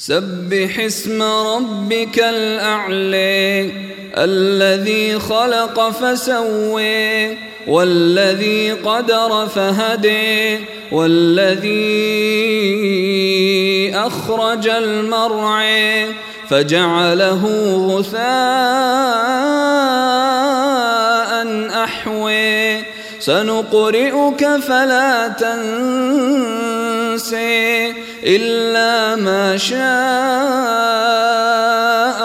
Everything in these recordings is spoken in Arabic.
سبح اسم ربك الأعلى الذي خلق فسوي والذي قدر فهدي والذي أخرج المرعى فجعله غثاء أحوي سنقرئك فلا تنسي إلا ما شاء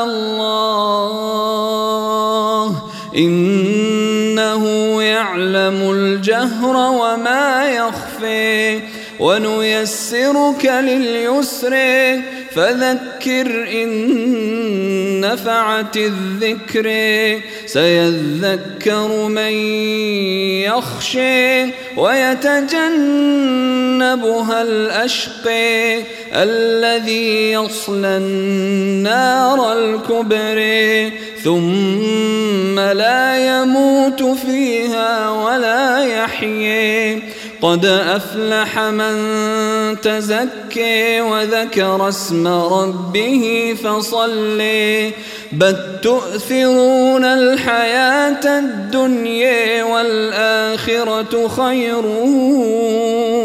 الله. إنه يعلم الجهر وما يخفي. ونيسرك لليسر فذكر إن نفعت الذكر. سيذكر من يخشي ويتجنبها الأشقي الذي يصلى النار الكبرى ثم لا يموت فيها ولا يحيي قد أفلح من تزكي وذكر اسم ربه فصلي. بل تؤثرون الحياة الدنيا والآخرة خير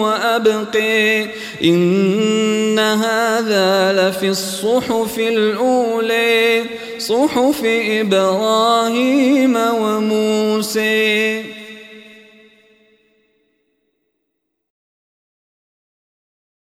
وأبقي. إن هذا لفي الصحف الأولى صحف إبراهيم وموسى.